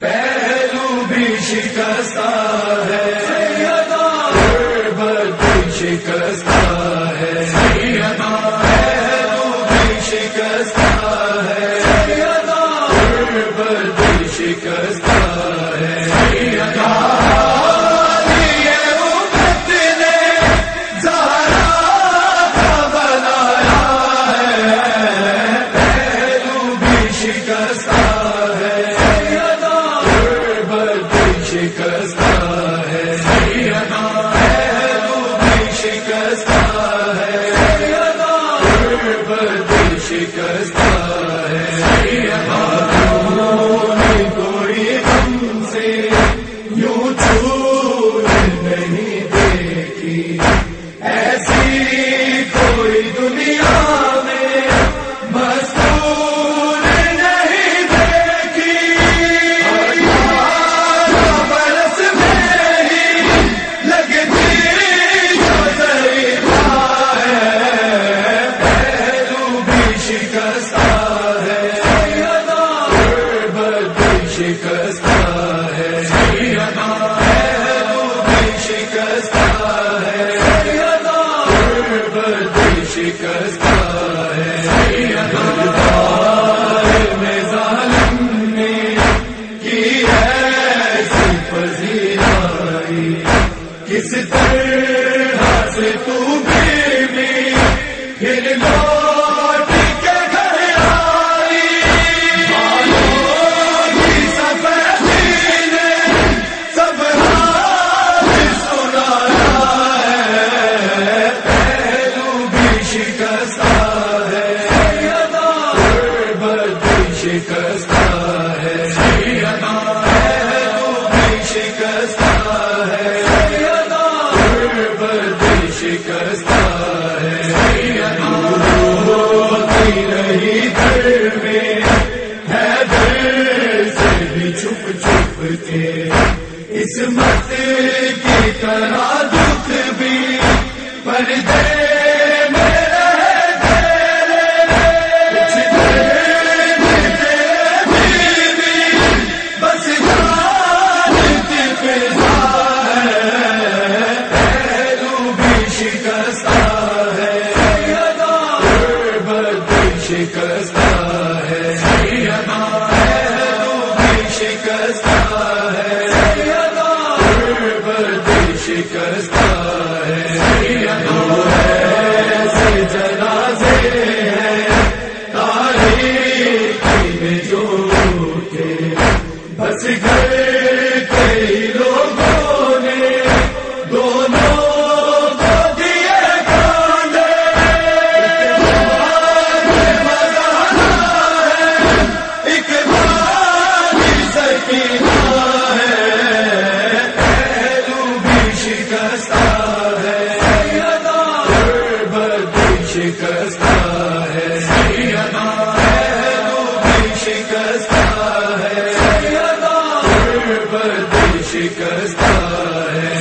پہلو بھی شکستہ سرکار میں ہے۔ سے بھی چھپ چھپ کے اس مت کی طرح شکست کرتا ہے۔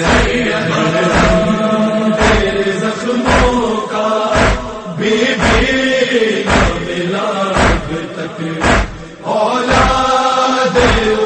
تک اولاد دیو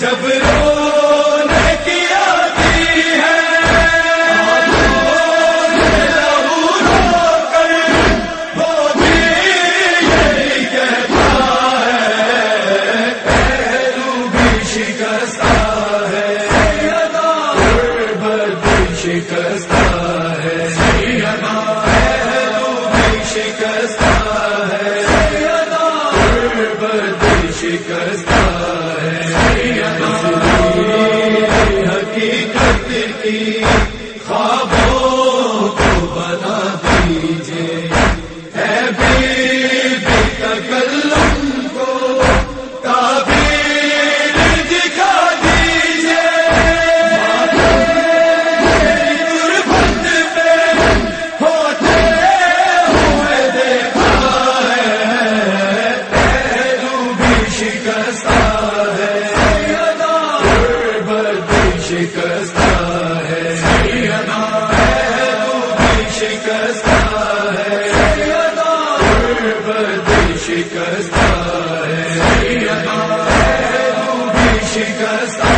جب رونے کی آتی ہے لہو رو کر وہ بھی یہی کہتا ہے پہلو بھی شکستہ ہے۔ بھی شکستہ ہے پہلو بھی شکستہ شکست ہے شکست ہے شکست ہے۔ شکست